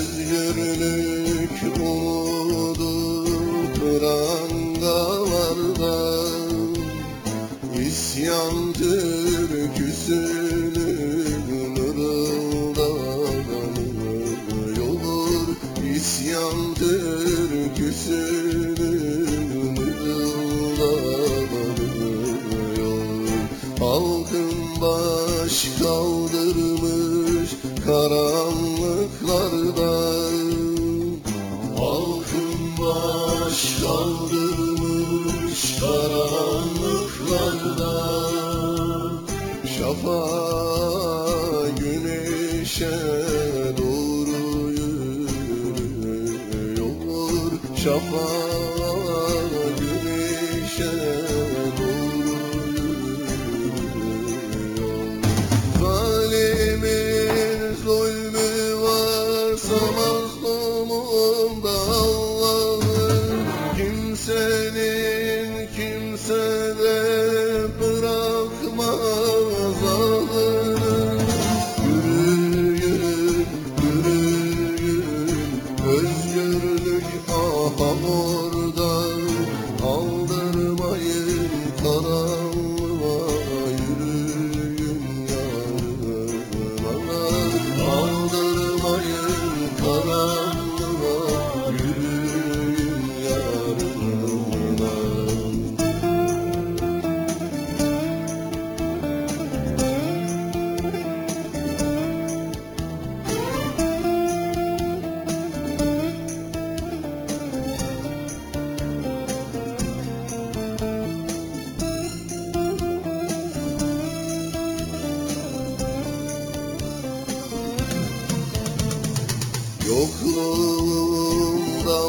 Özgürlük umudu prangalarda İsyan türküsünün ırıldanıyor İsyan türküsünün kaldırmış karanlıklarda. Halkın baş kaldırmış karanlıklarda. Şafağa güneşe doğru yürüyor Şafağa rainbow Yokluğumda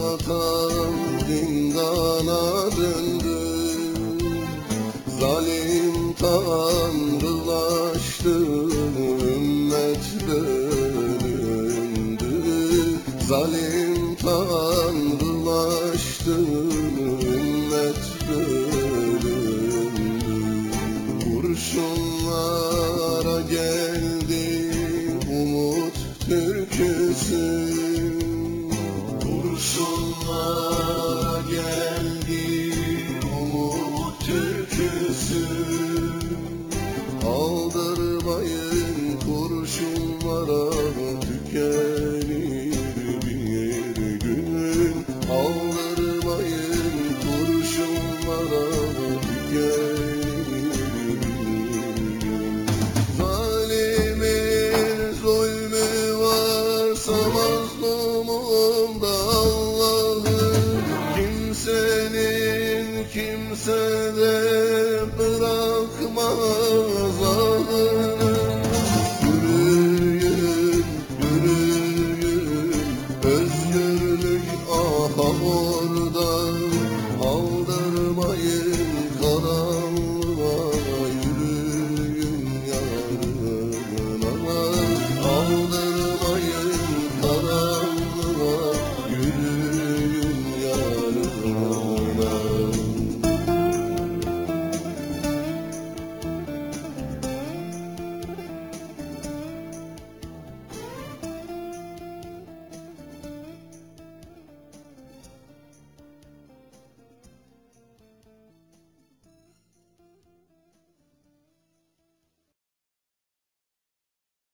vatan zindana döndü. Zalim tanrılaştı ümmet bölündü. Zalim tanrılaştı türküsü Kurşunlara geldi kimse de bırakmaz. ağır